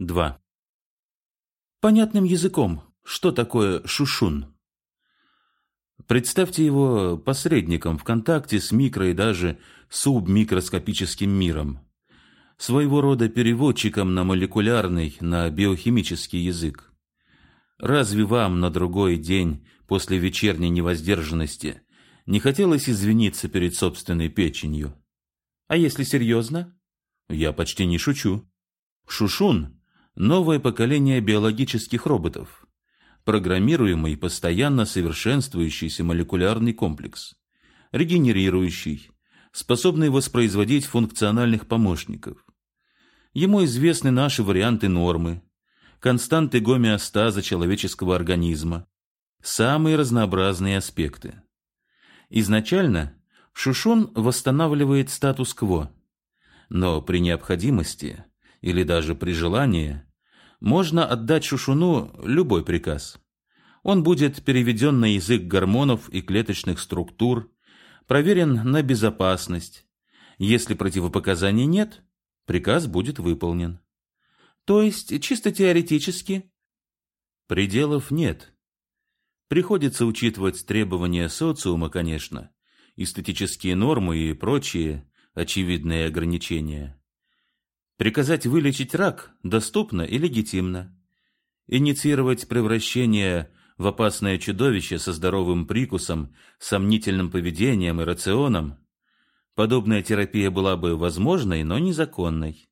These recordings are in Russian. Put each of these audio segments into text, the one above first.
2. Понятным языком, что такое шушун? Представьте его посредником в контакте с микро и даже субмикроскопическим миром, своего рода переводчиком на молекулярный, на биохимический язык. Разве вам на другой день после вечерней невоздержанности не хотелось извиниться перед собственной печенью? А если серьезно? Я почти не шучу. Шушун новое поколение биологических роботов, программируемый, постоянно совершенствующийся молекулярный комплекс, регенерирующий, способный воспроизводить функциональных помощников. Ему известны наши варианты нормы, константы гомеостаза человеческого организма, самые разнообразные аспекты. Изначально Шушун восстанавливает статус-кво, но при необходимости или даже при желании, можно отдать Шушуну любой приказ. Он будет переведен на язык гормонов и клеточных структур, проверен на безопасность. Если противопоказаний нет, приказ будет выполнен. То есть, чисто теоретически, пределов нет. Приходится учитывать требования социума, конечно, эстетические нормы и прочие очевидные ограничения. Приказать вылечить рак доступно и легитимно. Инициировать превращение в опасное чудовище со здоровым прикусом, сомнительным поведением и рационом подобная терапия была бы возможной, но незаконной.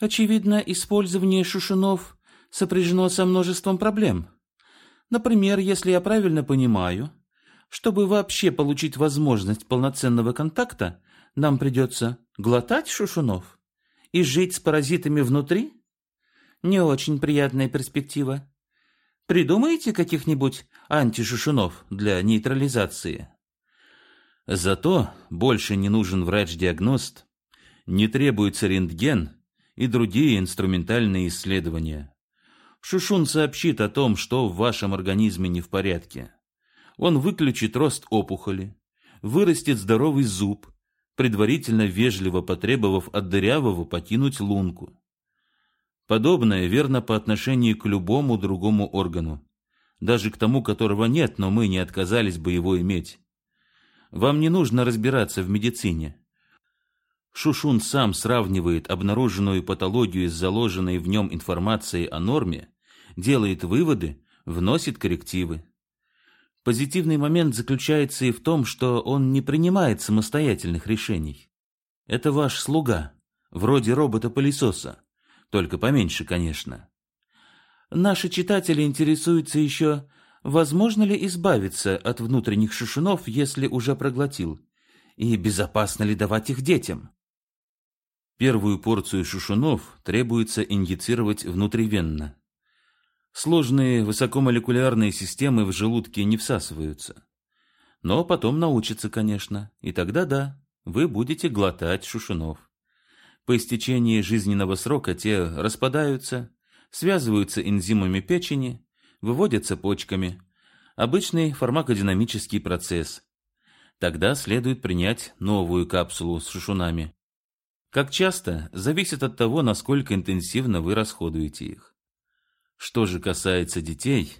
Очевидно, использование шушунов сопряжено со множеством проблем. Например, если я правильно понимаю, чтобы вообще получить возможность полноценного контакта, нам придется глотать шушунов и жить с паразитами внутри? Не очень приятная перспектива. Придумаете каких-нибудь антишушунов для нейтрализации? Зато больше не нужен врач-диагност, не требуется рентген и другие инструментальные исследования. Шушун сообщит о том, что в вашем организме не в порядке. Он выключит рост опухоли, вырастет здоровый зуб, предварительно вежливо потребовав от дырявого покинуть лунку. Подобное верно по отношению к любому другому органу, даже к тому, которого нет, но мы не отказались бы его иметь. Вам не нужно разбираться в медицине. Шушун сам сравнивает обнаруженную патологию с заложенной в нем информацией о норме, делает выводы, вносит коррективы. Позитивный момент заключается и в том, что он не принимает самостоятельных решений. Это ваш слуга, вроде робота-пылесоса, только поменьше, конечно. Наши читатели интересуются еще, возможно ли избавиться от внутренних шушунов, если уже проглотил, и безопасно ли давать их детям. Первую порцию шушунов требуется инъецировать внутривенно. Сложные высокомолекулярные системы в желудке не всасываются. Но потом научатся, конечно, и тогда да, вы будете глотать шушунов. По истечении жизненного срока те распадаются, связываются энзимами печени, выводятся почками. Обычный фармакодинамический процесс. Тогда следует принять новую капсулу с шушунами. Как часто, зависит от того, насколько интенсивно вы расходуете их. Что же касается детей,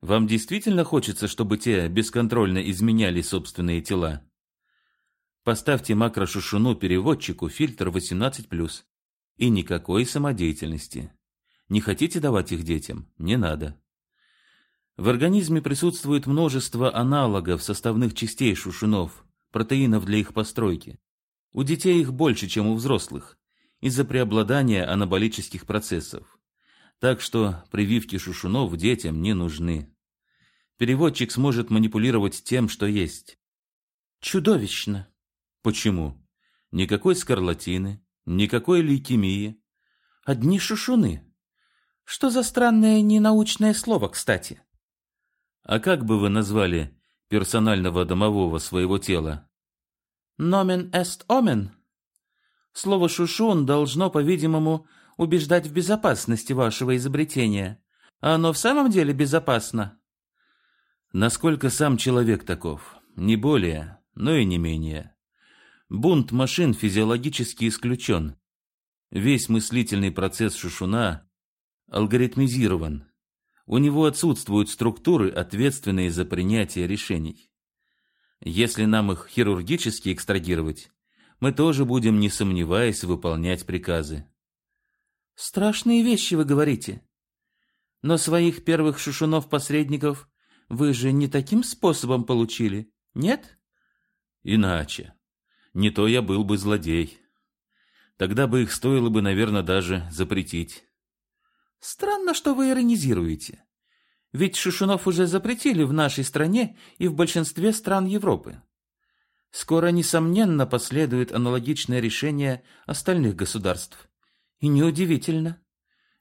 вам действительно хочется, чтобы те бесконтрольно изменяли собственные тела? Поставьте макрошушуну переводчику фильтр 18+, и никакой самодеятельности. Не хотите давать их детям? Не надо. В организме присутствует множество аналогов составных частей шушунов, протеинов для их постройки. У детей их больше, чем у взрослых, из-за преобладания анаболических процессов. Так что прививки шушунов детям не нужны. Переводчик сможет манипулировать тем, что есть. Чудовищно. Почему? Никакой скарлатины, никакой лейкемии. Одни шушуны. Что за странное ненаучное слово, кстати? А как бы вы назвали персонального домового своего тела? Nomen est omen. Слово «шушун» должно, по-видимому, убеждать в безопасности вашего изобретения. А оно в самом деле безопасно? Насколько сам человек таков, не более, но и не менее. Бунт машин физиологически исключен. Весь мыслительный процесс Шушуна алгоритмизирован. У него отсутствуют структуры, ответственные за принятие решений. Если нам их хирургически экстрагировать, мы тоже будем, не сомневаясь, выполнять приказы. Страшные вещи вы говорите. Но своих первых шушунов-посредников вы же не таким способом получили, нет? Иначе. Не то я был бы злодей. Тогда бы их стоило бы, наверное, даже запретить. Странно, что вы иронизируете. Ведь шушунов уже запретили в нашей стране и в большинстве стран Европы. Скоро, несомненно, последует аналогичное решение остальных государств. И неудивительно.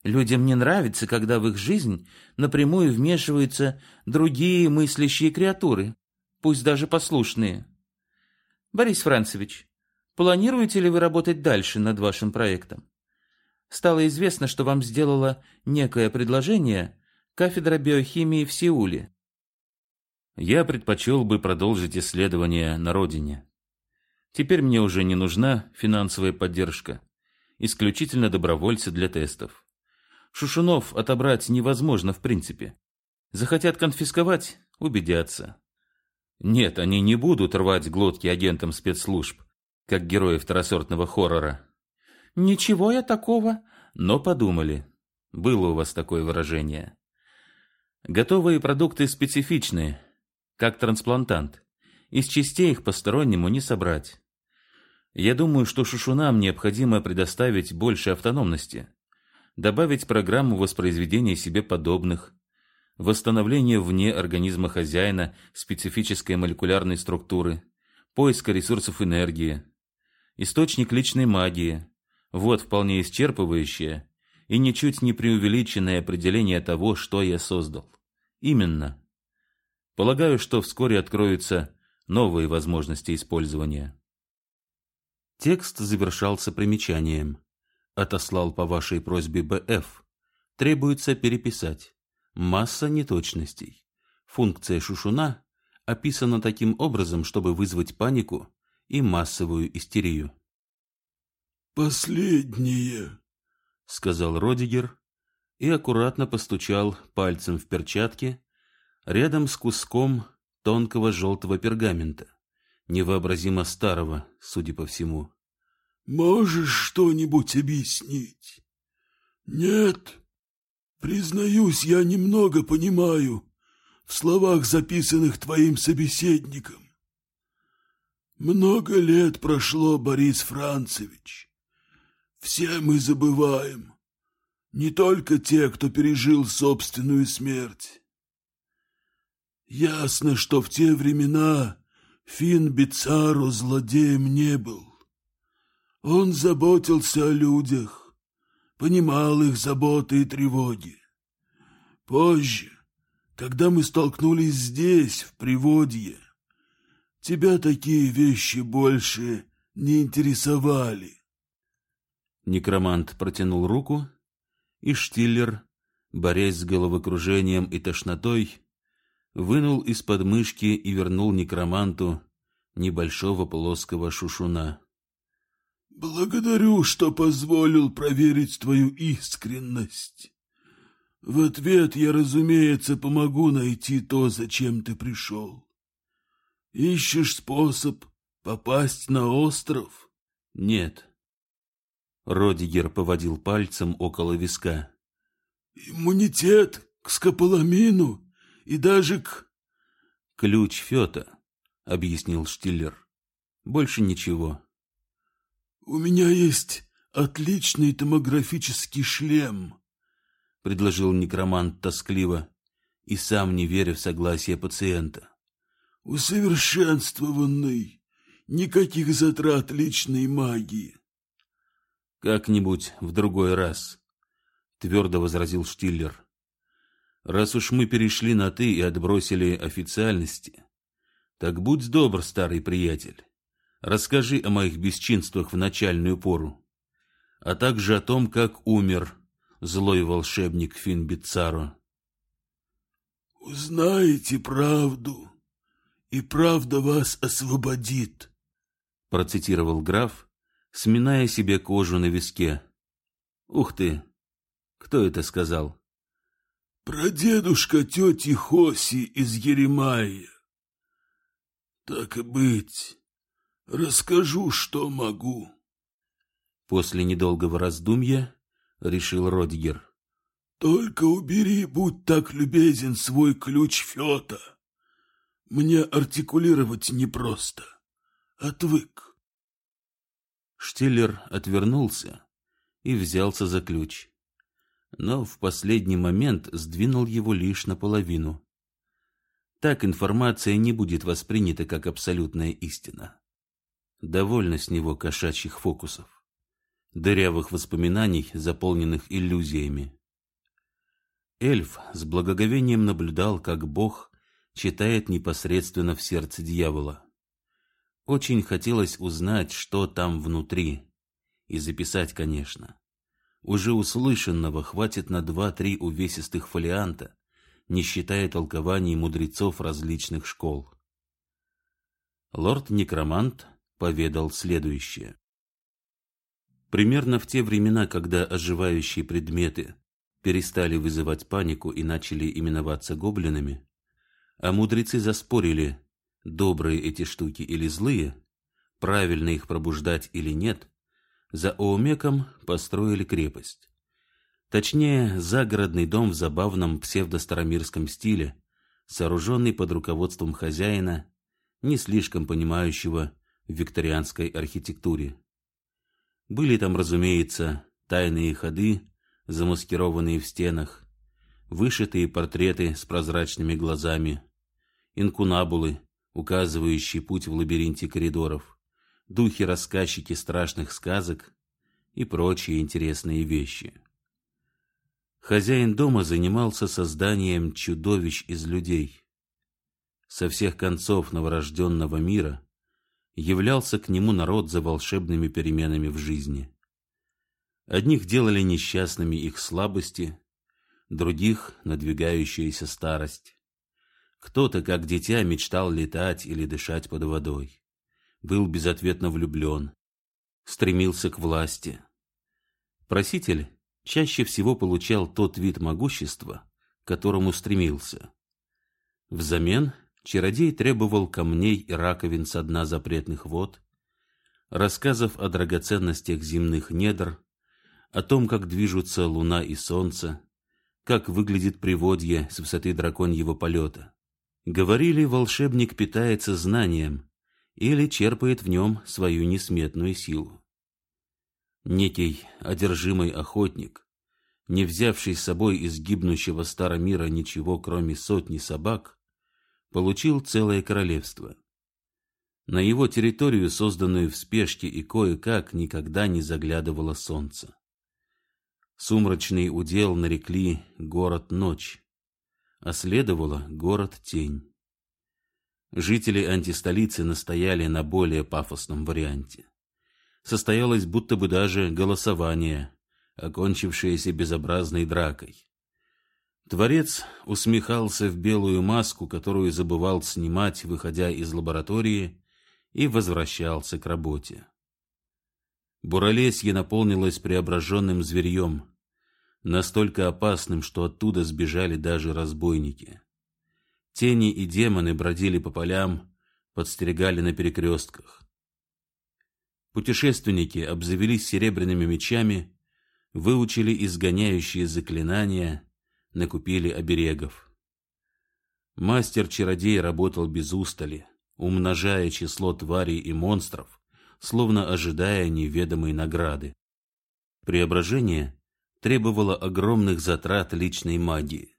Людям не нравится, когда в их жизнь напрямую вмешиваются другие мыслящие креатуры, пусть даже послушные. Борис Францевич, планируете ли вы работать дальше над вашим проектом? Стало известно, что вам сделала некое предложение кафедра биохимии в Сеуле. Я предпочел бы продолжить исследования на родине. Теперь мне уже не нужна финансовая поддержка, исключительно добровольцы для тестов. Шушунов отобрать невозможно в принципе. Захотят конфисковать – убедятся. Нет, они не будут рвать глотки агентам спецслужб, как герои второсортного хоррора. Ничего я такого. Но подумали. Было у вас такое выражение. Готовые продукты специфичные, как трансплантант. Из частей их постороннему не собрать. Я думаю, что шушунам необходимо предоставить больше автономности, добавить программу воспроизведения себе подобных, восстановление вне организма хозяина специфической молекулярной структуры, поиска ресурсов энергии, источник личной магии. Вот вполне исчерпывающее и ничуть не преувеличенное определение того, что я создал. Именно. Полагаю, что вскоре откроются новые возможности использования. Текст завершался примечанием. Отослал по вашей просьбе БФ. Требуется переписать. Масса неточностей. Функция шушуна описана таким образом, чтобы вызвать панику и массовую истерию. «Последнее», — сказал Родигер и аккуратно постучал пальцем в перчатке рядом с куском тонкого желтого пергамента, невообразимо старого, судя по всему. «Можешь что-нибудь объяснить?» «Нет. Признаюсь, я немного понимаю в словах, записанных твоим собеседником. Много лет прошло, Борис Францевич. Все мы забываем. Не только те, кто пережил собственную смерть. Ясно, что в те времена Фин Бицаро злодеем не был. Он заботился о людях, понимал их заботы и тревоги. Позже, когда мы столкнулись здесь, в Приводье, тебя такие вещи больше не интересовали. Некромант протянул руку, и Штиллер, борясь с головокружением и тошнотой, вынул из подмышки и вернул некроманту небольшого плоского шушуна. «Благодарю, что позволил проверить твою искренность. В ответ я, разумеется, помогу найти то, зачем ты пришел. Ищешь способ попасть на остров?» «Нет». Родигер поводил пальцем около виска. «Иммунитет к скополамину?» И даже к... — Ключ Фета, — объяснил Штиллер. — Больше ничего. — У меня есть отличный томографический шлем, — предложил некромант тоскливо и сам не веря в согласие пациента. — Усовершенствованный, никаких затрат личной магии. — Как-нибудь в другой раз, — твердо возразил Штиллер. Раз уж мы перешли на «ты» и отбросили официальности, так будь добр, старый приятель, расскажи о моих бесчинствах в начальную пору, а также о том, как умер злой волшебник Финбицаро. «Узнаете правду, и правда вас освободит», процитировал граф, сминая себе кожу на виске. Ух ты! Кто это сказал? Прадедушка тети Хоси из Еремая. Так и быть, расскажу, что могу. После недолгого раздумья решил Родигер. Только убери, будь так любезен, свой ключ Фета. Мне артикулировать непросто. Отвык. Штиллер отвернулся и взялся за ключ, но в последний момент сдвинул его лишь наполовину. Так информация не будет воспринята как абсолютная истина. Довольно с него кошачьих фокусов, дырявых воспоминаний, заполненных иллюзиями. Эльф с благоговением наблюдал, как Бог читает непосредственно в сердце дьявола. Очень хотелось узнать, что там внутри, и записать, конечно. Уже услышанного хватит на два-три увесистых фолианта, не считая толкований мудрецов различных школ. Лорд-некромант поведал следующее. Примерно в те времена, когда оживающие предметы перестали вызывать панику и начали именоваться гоблинами, а мудрецы заспорили, добрые эти штуки или злые, правильно их пробуждать или нет, за Оумеком построили крепость. Точнее, загородный дом в забавном псевдостаромирском стиле, сооруженный под руководством хозяина, не слишком понимающего в викторианской архитектуре. Были там, разумеется, тайные ходы, замаскированные в стенах, вышитые портреты с прозрачными глазами, инкунабулы, указывающие путь в лабиринте коридоров, духи-рассказчики страшных сказок и прочие интересные вещи. Хозяин дома занимался созданием чудовищ из людей. Со всех концов новорожденного мира являлся к нему народ за волшебными переменами в жизни. Одних делали несчастными их слабости, других — надвигающаяся старость. Кто-то, как дитя, мечтал летать или дышать под водой. Был безответно влюблен, стремился к власти. Проситель чаще всего получал тот вид могущества, к которому стремился. Взамен чародей требовал камней и раковин со дна запретных вод, рассказов о драгоценностях земных недр, о том, как движутся луна и солнце, как выглядит приводье с высоты драконьего полета. Говорили, волшебник питается знанием или черпает в нем свою несметную силу. Некий одержимый охотник, не взявший с собой из гибнущего старомира ничего, кроме сотни собак, получил целое королевство. На его территорию, созданную в спешке и кое-как, никогда не заглядывало солнце. Сумрачный удел нарекли «город-ночь», а следовало «город-тень». Жители антистолицы настояли на более пафосном варианте. Состоялось будто бы даже голосование, окончившееся безобразной дракой. Творец усмехался в белую маску, которую забывал снимать, выходя из лаборатории, и возвращался к работе. Буралесье наполнилось преображенным зверьем, настолько опасным, что оттуда сбежали даже разбойники. Тени и демоны бродили по полям, подстерегали на перекрестках. Путешественники обзавелись серебряными мечами, выучили изгоняющие заклинания, накупили оберегов. Мастер-чародей работал без устали, умножая число тварей и монстров, словно ожидая неведомой награды. Преображение требовало огромных затрат личной магии.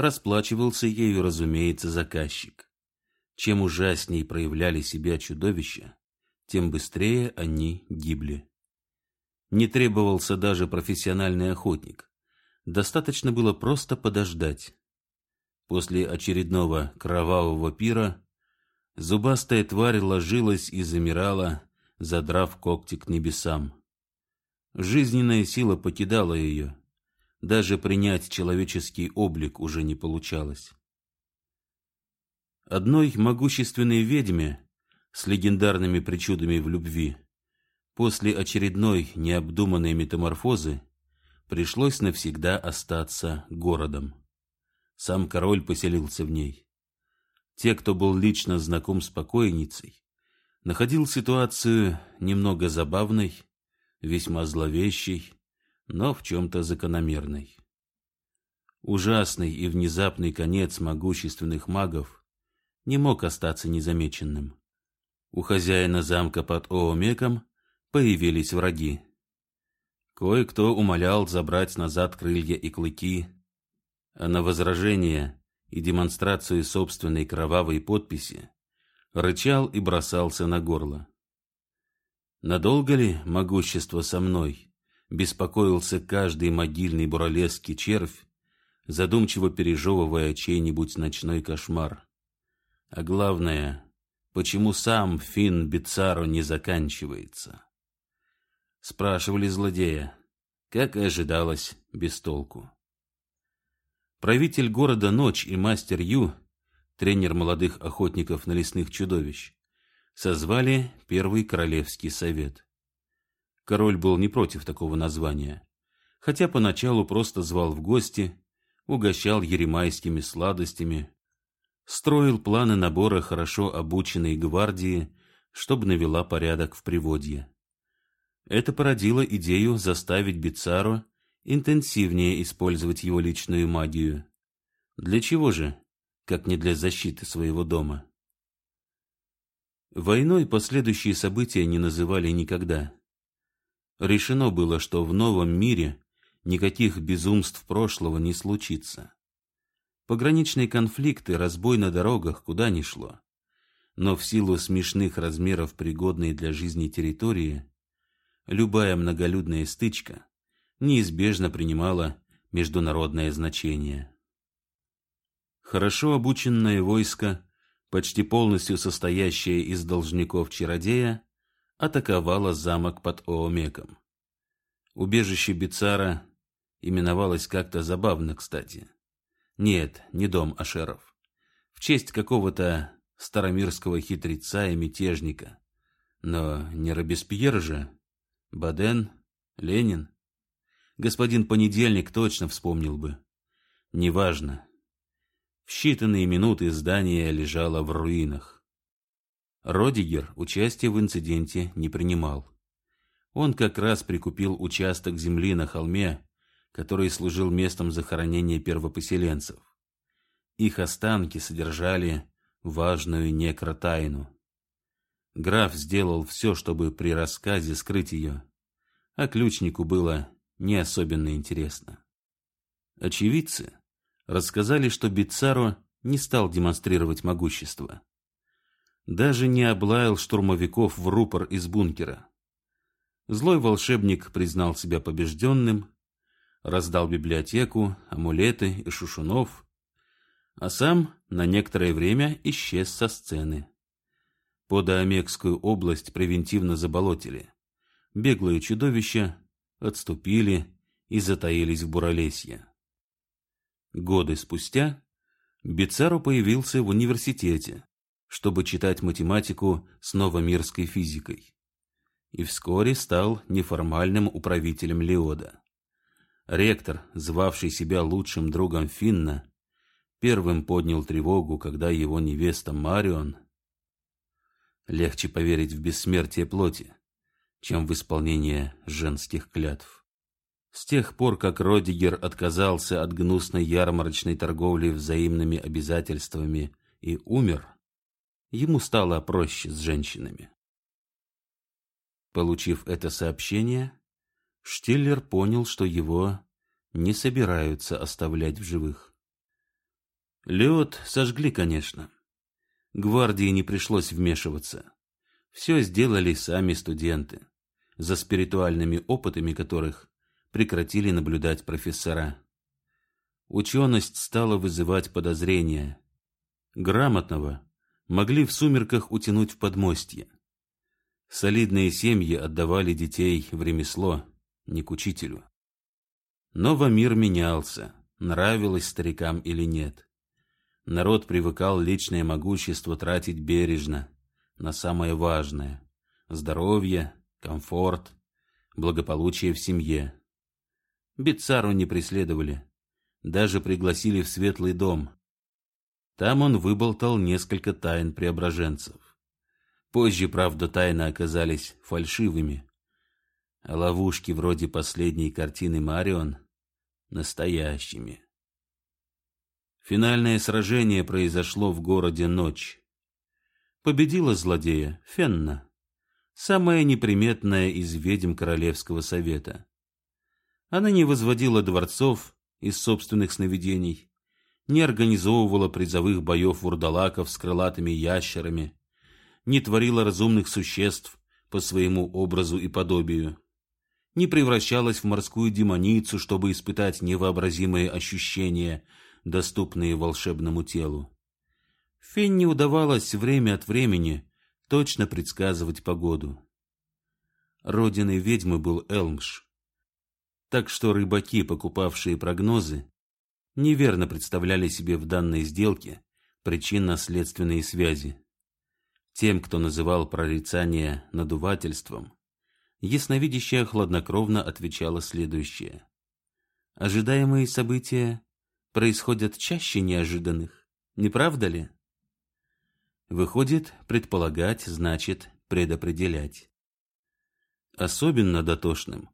Расплачивался ею, разумеется, заказчик. Чем ужасней проявляли себя чудовища, тем быстрее они гибли. Не требовался даже профессиональный охотник. Достаточно было просто подождать. После очередного кровавого пира Зубастая тварь ложилась и замирала, задрав когти к небесам. Жизненная сила покидала ее. Даже принять человеческий облик уже не получалось. Одной могущественной ведьме с легендарными причудами в любви после очередной необдуманной метаморфозы пришлось навсегда остаться городом. Сам король поселился в ней. Те, кто был лично знаком с покойницей, находил ситуацию немного забавной, весьма зловещей, но в чем-то закономерной. Ужасный и внезапный конец могущественных магов не мог остаться незамеченным. У хозяина замка под Оомеком появились враги. Кое-кто умолял забрать назад крылья и клыки, а на возражение и демонстрацию собственной кровавой подписи рычал и бросался на горло. Надолго ли могущество со мной? Беспокоился каждый могильный буралесский червь, задумчиво пережевывая чей-нибудь ночной кошмар. А главное, почему сам Фин Бицаро не заканчивается? Спрашивали злодея, как и ожидалось, без толку. Правитель города Ночь и мастер Ю, тренер молодых охотников на лесных чудовищ, созвали Первый Королевский совет. Король был не против такого названия, хотя поначалу просто звал в гости, угощал еремайскими сладостями, строил планы набора хорошо обученной гвардии, чтобы навела порядок в приводье. Это породило идею заставить Бицаро интенсивнее использовать его личную магию. Для чего же, как не для защиты своего дома? Войной последующие события не называли никогда. Решено было, что в новом мире никаких безумств прошлого не случится. Пограничные конфликты, разбой на дорогах куда ни шло. Но в силу смешных размеров пригодной для жизни территории, любая многолюдная стычка неизбежно принимала международное значение. Хорошо обученное войско почти полностью состоящая из должников-чародея, атаковала замок под Оомеком. Убежище Бицара именовалось как-то забавно, кстати. Нет, не дом Ашеров. В честь какого-то старомирского хитреца и мятежника. Но не Робеспьер же. Баден, Ленин. Господин Понедельник точно вспомнил бы. Неважно. В считанные минуты здание лежало в руинах. Родигер участия в инциденте не принимал. Он как раз прикупил участок земли на холме, который служил местом захоронения первопоселенцев. Их останки содержали важную некротайну. Граф сделал все, чтобы при рассказе скрыть ее, а ключнику было не особенно интересно. Очевидцы рассказали, что Бицаро не стал демонстрировать могущество. Даже не облаял штурмовиков в рупор из бункера. Злой волшебник признал себя побежденным, раздал библиотеку, амулеты и шушунов, а сам на некоторое время исчез со сцены. Подоомекскую область превентивно заболотили. Беглые чудовища отступили и затаились в Буралесье. Годы спустя Бицаро появился в университете, чтобы читать математику с новомирской физикой. И вскоре стал неформальным управителем Леода. Ректор, звавший себя лучшим другом Финна, первым поднял тревогу, когда его невеста Марион... Легче поверить в бессмертие плоти, чем в исполнение женских клятв. С тех пор, как Родигер отказался от гнусной ярмарочной торговли взаимными обязательствами и умер, ему стало проще с женщинами. Получив это сообщение, Штиллер понял, что его не собираются оставлять в живых. Лед сожгли, конечно. Гвардии не пришлось вмешиваться. Все сделали сами студенты, за спиритуальными опытами которых прекратили наблюдать профессора. Ученость стала вызывать подозрения. Грамотного могли в сумерках утянуть в подмостье. Солидные семьи отдавали детей в ремесло, не к учителю. Новомир менялся, нравилось старикам или нет. Народ привыкал личное могущество тратить бережно, на самое важное – здоровье, комфорт, благополучие в семье. Бицару не преследовали. Даже пригласили в светлый дом. Там он выболтал несколько тайн преображенцев. Позже, правда, тайны оказались фальшивыми. А ловушки вроде последней картины Марион — настоящими. Финальное сражение произошло в городе Ночь. Победила злодея Фенна, самая неприметная из ведьм Королевского совета. Она не возводила дворцов из собственных сновидений, не организовывала призовых боев вурдалаков с крылатыми ящерами, не творила разумных существ по своему образу и подобию, не превращалась в морскую демоницу, чтобы испытать невообразимые ощущения — доступные волшебному телу. Фенни удавалось время от времени точно предсказывать погоду. Родиной ведьмы был Элмш. Так что рыбаки, покупавшие прогнозы, неверно представляли себе в данной сделке причинно-следственные связи. Тем, кто называл прорицание надувательством, ясновидящая хладнокровно отвечала следующее. Ожидаемые события происходят чаще неожиданных, не правда ли? Выходит, предполагать значит предопределять. Особенно дотошным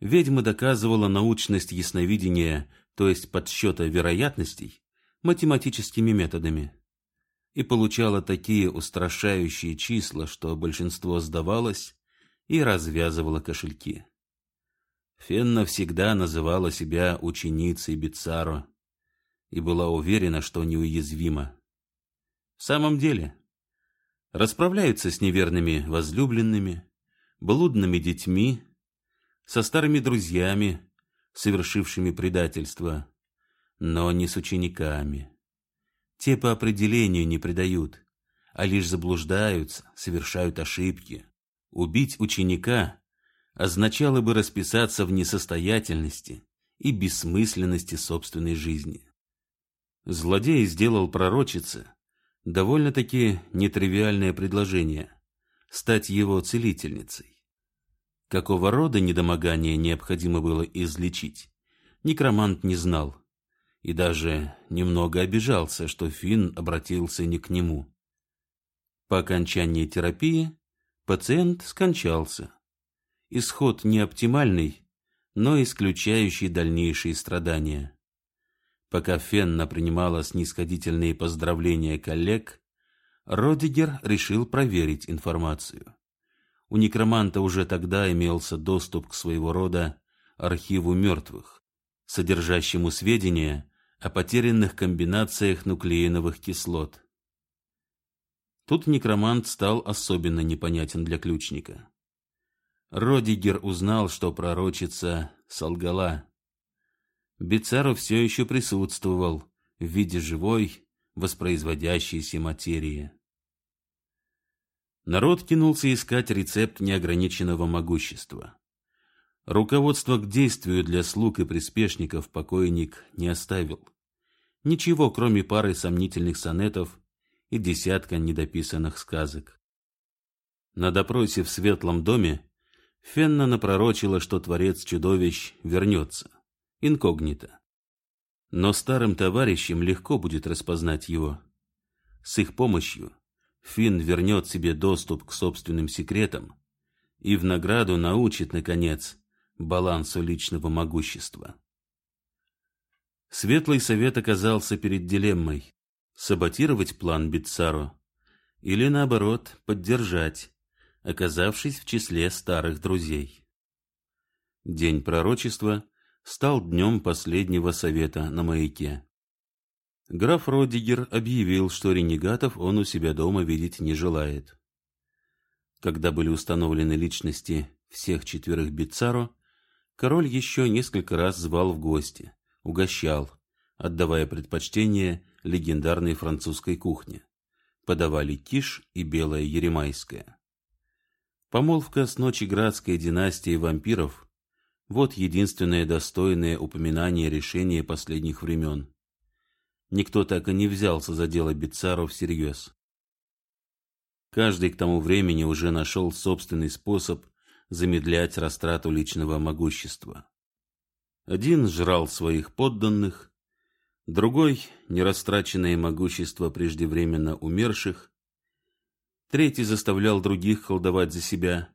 ведьма доказывала научность ясновидения, то есть подсчета вероятностей, математическими методами. И получала такие устрашающие числа, что большинство сдавалось и развязывало кошельки. Фенна всегда называла себя ученицей Бицаро и была уверена, что неуязвима. В самом деле, расправляются с неверными возлюбленными, блудными детьми, со старыми друзьями, совершившими предательство, но не с учениками. Те по определению не предают, а лишь заблуждаются, совершают ошибки. Убить ученика означало бы расписаться в несостоятельности и бессмысленности собственной жизни. Злодей сделал пророчице довольно-таки нетривиальное предложение — стать его целительницей. Какого рода недомогание необходимо было излечить, некромант не знал и даже немного обижался, что Финн обратился не к нему. По окончании терапии пациент скончался. Исход не оптимальный, но исключающий дальнейшие страдания. Пока Фенна принимала снисходительные поздравления коллег, Родигер решил проверить информацию. У некроманта уже тогда имелся доступ к своего рода архиву мертвых, содержащему сведения о потерянных комбинациях нуклеиновых кислот. Тут некромант стал особенно непонятен для ключника. Родигер узнал, что пророчица солгала. Бицаро все еще присутствовал в виде живой, воспроизводящейся материи. Народ кинулся искать рецепт неограниченного могущества. Руководство к действию для слуг и приспешников покойник не оставил. Ничего, кроме пары сомнительных сонетов и десятка недописанных сказок. На допросе в Светлом доме Фенна напророчила, что Творец чудовищ вернется инкогнито. Но старым товарищам легко будет распознать его. С их помощью Финн вернет себе доступ к собственным секретам и в награду научит, наконец, балансу личного могущества. Светлый совет оказался перед дилеммой – саботировать план Битсаро или, наоборот, поддержать, оказавшись в числе старых друзей. День пророчества – стал днем последнего совета на маяке. Граф Родигер объявил, что ренегатов он у себя дома видеть не желает. Когда были установлены личности всех четверых Бицаро, король еще несколько раз звал в гости, угощал, отдавая предпочтение легендарной французской кухне. Подавали киш и белое еремайское. Помолвка с Ночеградской династией вампиров вот единственное достойное упоминание решения последних времен. Никто так и не взялся за дело Бицару всерьез. Каждый к тому времени уже нашел собственный способ замедлять растрату личного могущества. Один жрал своих подданных, другой — нерастраченное могущество преждевременно умерших, третий заставлял других колдовать за себя,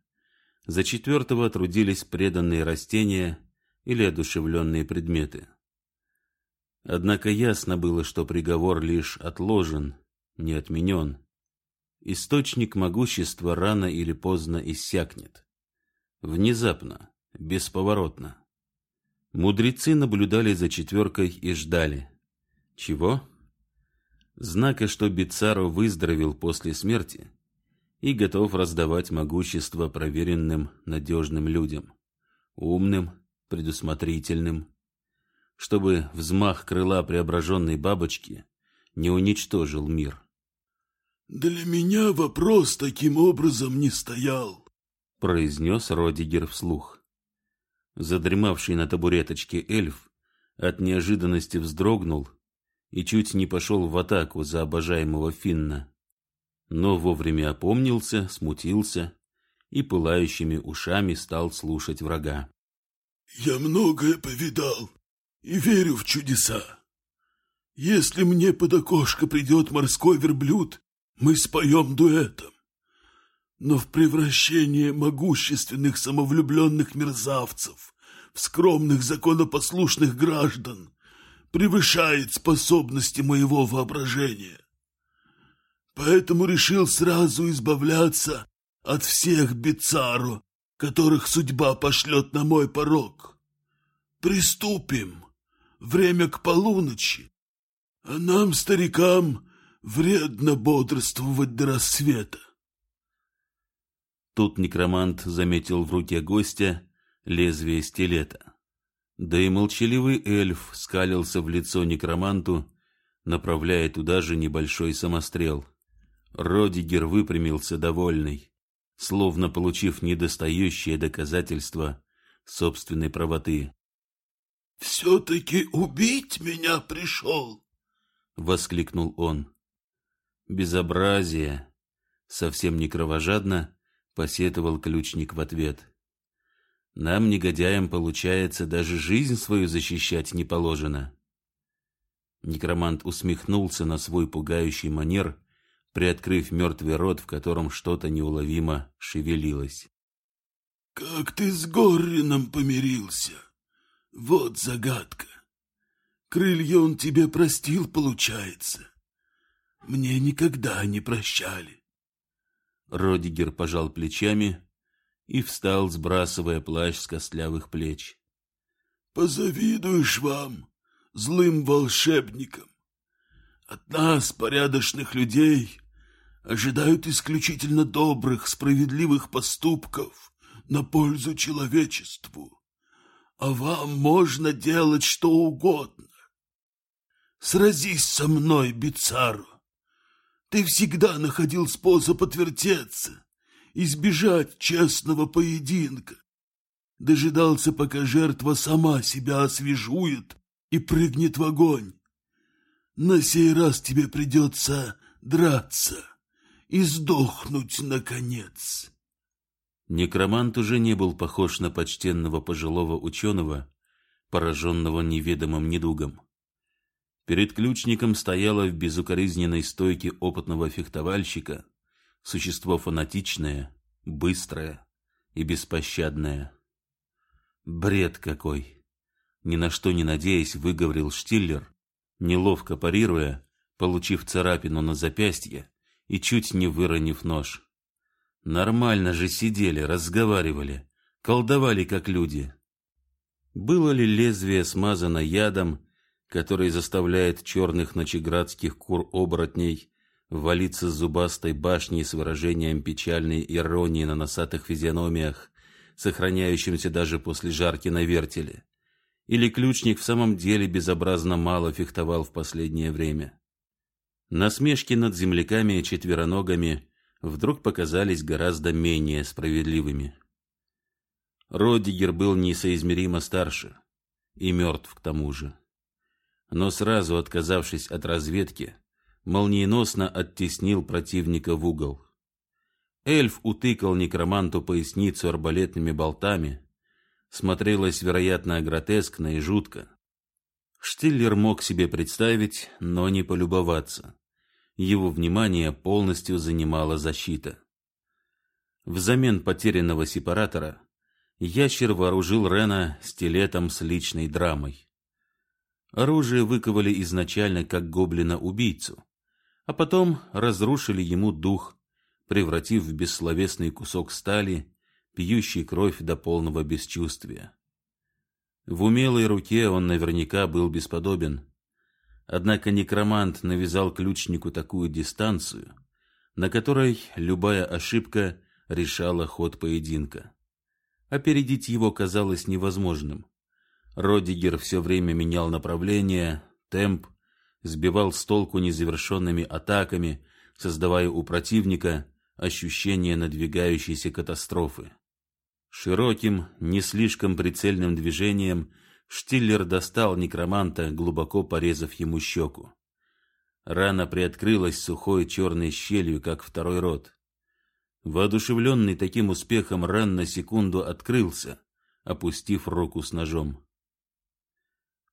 за четвертого трудились преданные растения или одушевленные предметы. Однако ясно было, что приговор лишь отложен, не отменен. Источник могущества рано или поздно иссякнет. Внезапно, бесповоротно. Мудрецы наблюдали за четверкой и ждали. Чего? Знака, что Бицаро выздоровел после смерти и готов раздавать могущество проверенным, надежным людям. Умным, предусмотрительным, чтобы взмах крыла преображенной бабочки не уничтожил мир. «Для меня вопрос таким образом не стоял», — произнес Родигер вслух. Задремавший на табуреточке эльф от неожиданности вздрогнул и чуть не пошел в атаку за обожаемого Финна, но вовремя опомнился, смутился и пылающими ушами стал слушать врага. «Я многое повидал и верю в чудеса. Если мне под окошко придет морской верблюд, мы споем дуэтом. Но в превращение могущественных самовлюбленных мерзавцев в скромных законопослушных граждан превышает способности моего воображения. Поэтому решил сразу избавляться от всех бицару, которых судьба пошлет на мой порог. Приступим. Время к полуночи. А нам, старикам, вредно бодрствовать до рассвета. Тут некромант заметил в руке гостя лезвие стилета. Да и молчаливый эльф скалился в лицо некроманту, направляя туда же небольшой самострел. Родигер выпрямился довольный, словно получив недостающее доказательство собственной правоты. «Все-таки убить меня пришел!» — воскликнул он. «Безобразие!» — совсем не кровожадно посетовал ключник в ответ. «Нам, негодяям, получается, даже жизнь свою защищать не положено». Некромант усмехнулся на свой пугающий манер, приоткрыв мертвый рот, в котором что-то неуловимо шевелилось. «Как ты с Горрином помирился? Вот загадка. Крылья он тебе простил, получается. Мне никогда не прощали. Родигер пожал плечами и встал, сбрасывая плащ с костлявых плеч. Позавидуешь вам, злым волшебникам. От нас, порядочных людей, ожидают исключительно добрых, справедливых поступков на пользу человечеству. А вам можно делать что угодно. Сразись со мной, Бицару. Ты всегда находил способ отвертеться, избежать честного поединка. Дожидался, пока жертва сама себя освежует и прыгнет в огонь. На сей раз тебе придется драться и сдохнуть, наконец. Некромант уже не был похож на почтенного пожилого ученого, пораженного неведомым недугом. Перед ключником стояло в безукоризненной стойке опытного фехтовальщика существо фанатичное, быстрое и беспощадное. Бред какой! Ни на что не надеясь, выговорил Штиллер, неловко парируя, получив царапину на запястье и чуть не выронив нож. Нормально же сидели, разговаривали, колдовали как люди. Было ли лезвие смазано ядом который заставляет черных ночеградских кур-оборотней валиться с зубастой башни с выражением печальной иронии на носатых физиономиях, сохраняющимся даже после жарки на вертеле. Или ключник в самом деле безобразно мало фехтовал в последнее время. Насмешки над земляками и четвероногами вдруг показались гораздо менее справедливыми. Родигер был несоизмеримо старше и мертв к тому же но сразу отказавшись от разведки, молниеносно оттеснил противника в угол. Эльф утыкал некроманту поясницу арбалетными болтами, смотрелось, вероятно, гротескно и жутко. Штиллер мог себе представить, но не полюбоваться. Его внимание полностью занимала защита. Взамен потерянного сепаратора ящер вооружил Рена стилетом с личной драмой. Оружие выковали изначально как гоблина-убийцу, а потом разрушили ему дух, превратив в бессловесный кусок стали, пьющий кровь до полного бесчувствия. В умелой руке он наверняка был бесподобен. Однако некромант навязал ключнику такую дистанцию, на которой любая ошибка решала ход поединка. Опередить его казалось невозможным. Родигер все время менял направление, темп, сбивал с толку незавершенными атаками, создавая у противника ощущение надвигающейся катастрофы. Широким, не слишком прицельным движением Штиллер достал некроманта, глубоко порезав ему щеку. Рана приоткрылась сухой черной щелью, как второй рот. Воодушевленный таким успехом, Ран на секунду открылся, опустив руку с ножом.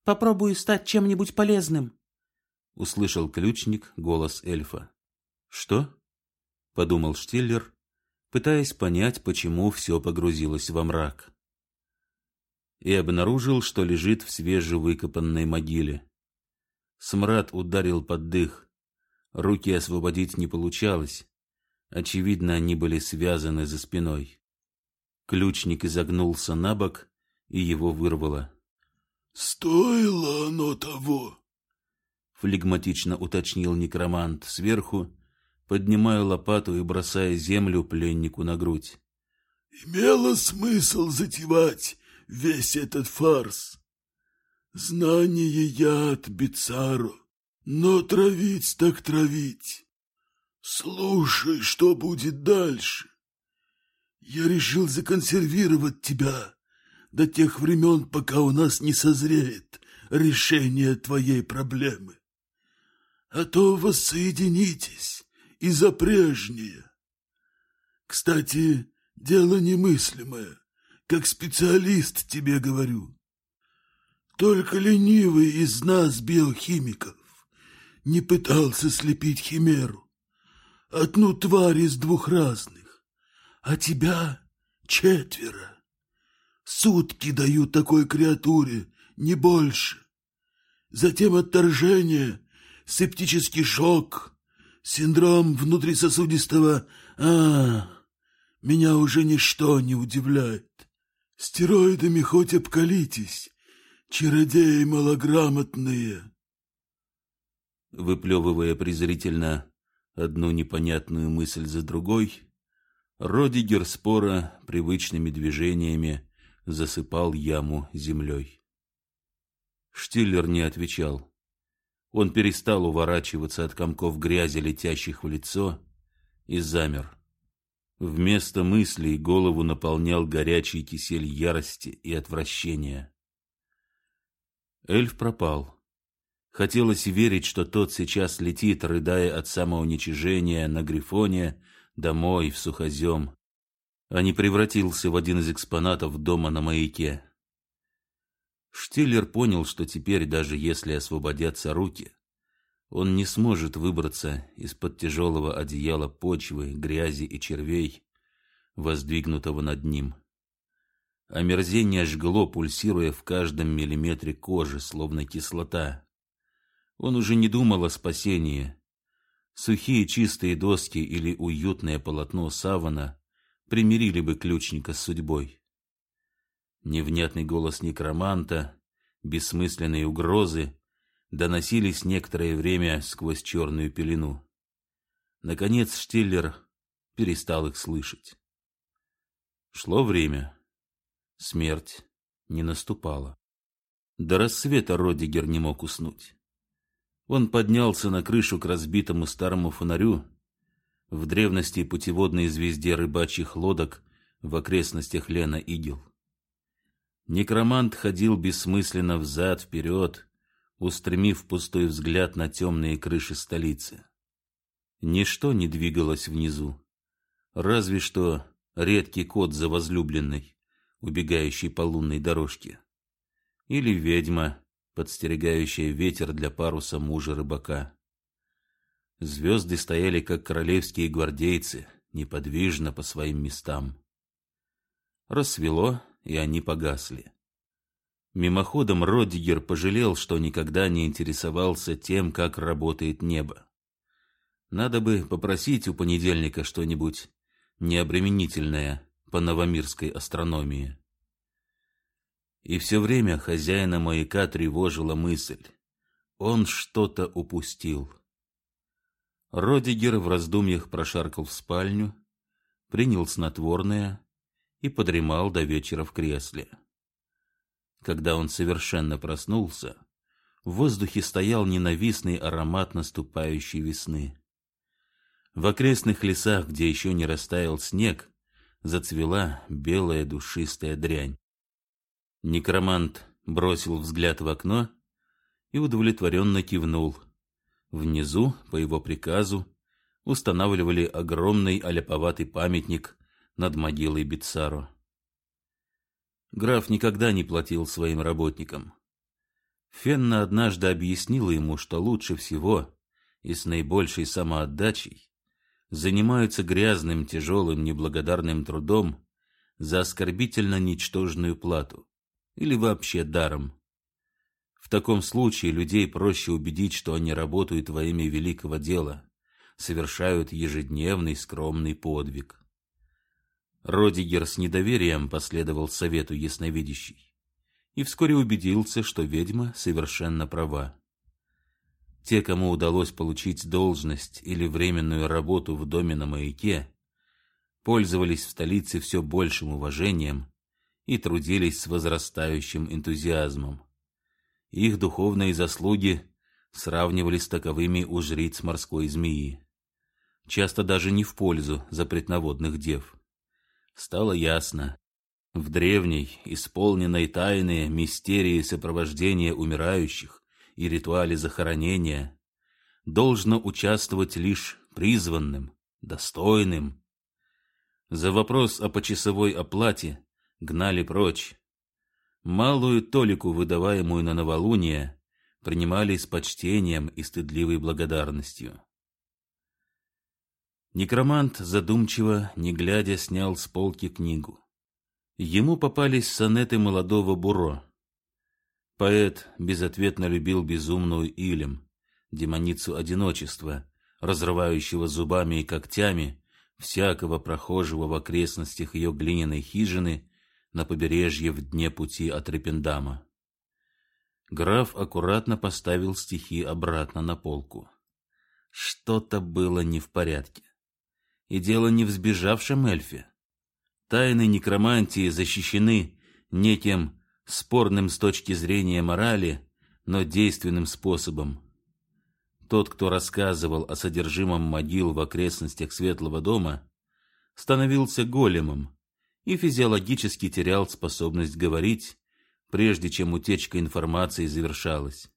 «Попробую стать чем-нибудь полезным», — услышал ключник голос эльфа. «Что?» — подумал Штиллер пытаясь понять, почему все погрузилось во мрак. И обнаружил, что лежит в свежевыкопанной могиле. Смрад ударил под дых. Руки освободить не получалось. Очевидно, они были связаны за спиной. Ключник изогнулся на бок, и его вырвало. «Стоило оно того?» Флегматично уточнил некромант сверху, поднимая лопату и бросая землю пленнику на грудь. «Имело смысл затевать весь этот фарс. Знание яд Бицаро, но травить так травить. Слушай, что будет дальше. Я решил законсервировать тебя до тех времен, пока у нас не созреет решение твоей проблемы. А то воссоединитесь, и за прежнее. Кстати, дело немыслимое, как специалист тебе говорю. Только ленивый из нас, биохимиков, не пытался слепить химеру. Одну тварь из двух разных, а тебя четверо. Сутки дают такой креатуре, не больше. Затем отторжение, септический шок, Синдром внутрисосудистого... А, меня уже ничто не удивляет. Стероидами хоть обкалитесь, чародеи малограмотные. Выплевывая презрительно одну непонятную мысль за другой, Родигер спора привычными движениями засыпал яму землей. Штиллер не отвечал. Он перестал уворачиваться от комков грязи, летящих в лицо, и замер. Вместо мыслей голову наполнял горячий кисель ярости и отвращения. Эльф пропал. Хотелось верить, что тот сейчас летит, рыдая от самоуничижения на Грифоне, домой, в Сухозем, а не превратился в один из экспонатов дома на маяке. Штиллер понял, что теперь, даже если освободятся руки, он не сможет выбраться из-под тяжелого одеяла почвы, грязи и червей, воздвигнутого над ним. Омерзение жгло, пульсируя в каждом миллиметре кожи, словно кислота. Он уже не думал о спасении. Сухие чистые доски или уютное полотно савана примирили бы ключника с судьбой. Невнятный голос некроманта, бессмысленные угрозы доносились некоторое время сквозь черную пелену. Наконец Штиллер перестал их слышать. Шло время. Смерть не наступала. До рассвета Родигер не мог уснуть. Он поднялся на крышу к разбитому старому фонарю, в древности путеводной звезде рыбачьих лодок в окрестностях Лена Игел. Некромант ходил бессмысленно взад-вперед, устремив пустой взгляд на темные крыши столицы. Ничто не двигалось внизу, разве что редкий кот за возлюбленной, убегающий по лунной дорожке, или ведьма, подстерегающая ветер для паруса мужа рыбака. Звезды стояли, как королевские гвардейцы, неподвижно по своим местам. Рассвело, и они погасли. Мимоходом Родигер пожалел, что никогда не интересовался тем, как работает небо. Надо бы попросить у понедельника что-нибудь необременительное по новомирской астрономии. И все время хозяина маяка тревожила мысль. Он что-то упустил. Родигер в раздумьях прошаркал в спальню, принял снотворное и подремал до вечера в кресле. Когда он совершенно проснулся, в воздухе стоял ненавистный аромат наступающей весны. В окрестных лесах, где еще не растаял снег, зацвела белая душистая дрянь. Некромант бросил взгляд в окно и удовлетворенно кивнул. Внизу, по его приказу, устанавливали огромный аляповатый памятник над могилой Бицаро. Граф никогда не платил своим работникам. Фенна однажды объяснила ему, что лучше всего и с наибольшей самоотдачей занимаются грязным, тяжелым, неблагодарным трудом за оскорбительно ничтожную плату или вообще даром. В таком случае людей проще убедить, что они работают во имя великого дела, совершают ежедневный скромный подвиг. Родигер с недоверием последовал совету ясновидящей и вскоре убедился, что ведьма совершенно права. Те, кому удалось получить должность или временную работу в доме на маяке, пользовались в столице все большим уважением и трудились с возрастающим энтузиазмом. Их духовные заслуги сравнивались с таковыми у жриц морской змеи, часто даже не в пользу запретноводных дев. Стало ясно, в древней, исполненной тайны мистерии сопровождения умирающих, и ритуале захоронения должно участвовать лишь призванным, достойным. За вопрос о почасовой оплате гнали прочь. Малую толику, выдаваемую на новолуние, принимали с почтением и стыдливой благодарностью. Некромант задумчиво, не глядя, снял с полки книгу. Ему попались сонеты молодого Буро. Поэт безответно любил безумную Илем, демоницу одиночества, разрывающего зубами и когтями всякого прохожего в окрестностях ее глиняной хижины на побережье в дне пути от Репендама. Граф аккуратно поставил стихи обратно на полку. Что-то было не в порядке. И дело не в сбежавшем эльфе. Тайны некромантии защищены неким спорным с точки зрения морали, но действенным способом. Тот, кто рассказывал о содержимом могил в окрестностях Светлого дома, становился големом и физиологически терял способность говорить, прежде чем утечка информации завершалась.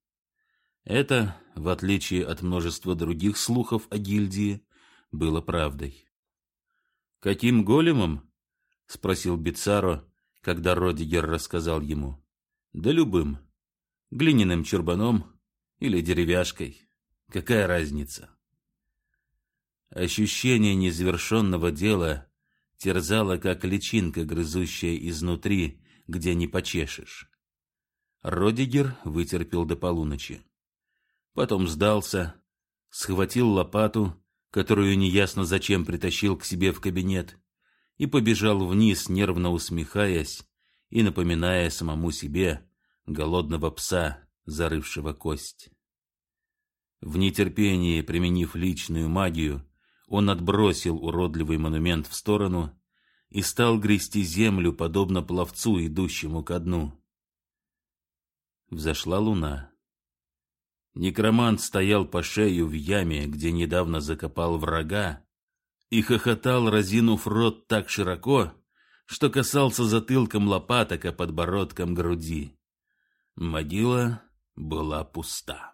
Это, в отличие от множества других слухов о гильдии, было правдой. «Каким големом?» — спросил Бицаро, когда Родигер рассказал ему. Да любым. Глиняным чурбаном или деревяшкой. Какая разница? Ощущение незавершенного дела терзало, как личинка, грызущая изнутри, где не почешешь. Родигер вытерпел до полуночи. Потом сдался, схватил лопату, которую неясно зачем притащил к себе в кабинет, и побежал вниз, нервно усмехаясь и напоминая самому себе голодного пса, зарывшего кость. В нетерпении, применив личную магию, он отбросил уродливый монумент в сторону и стал грести землю, подобно пловцу, идущему ко дну. Взошла луна. Некромант стоял по шею в яме, где недавно закопал врага, и хохотал, разинув рот так широко, что касался затылком лопаток, а подбородком груди. Могила была пуста.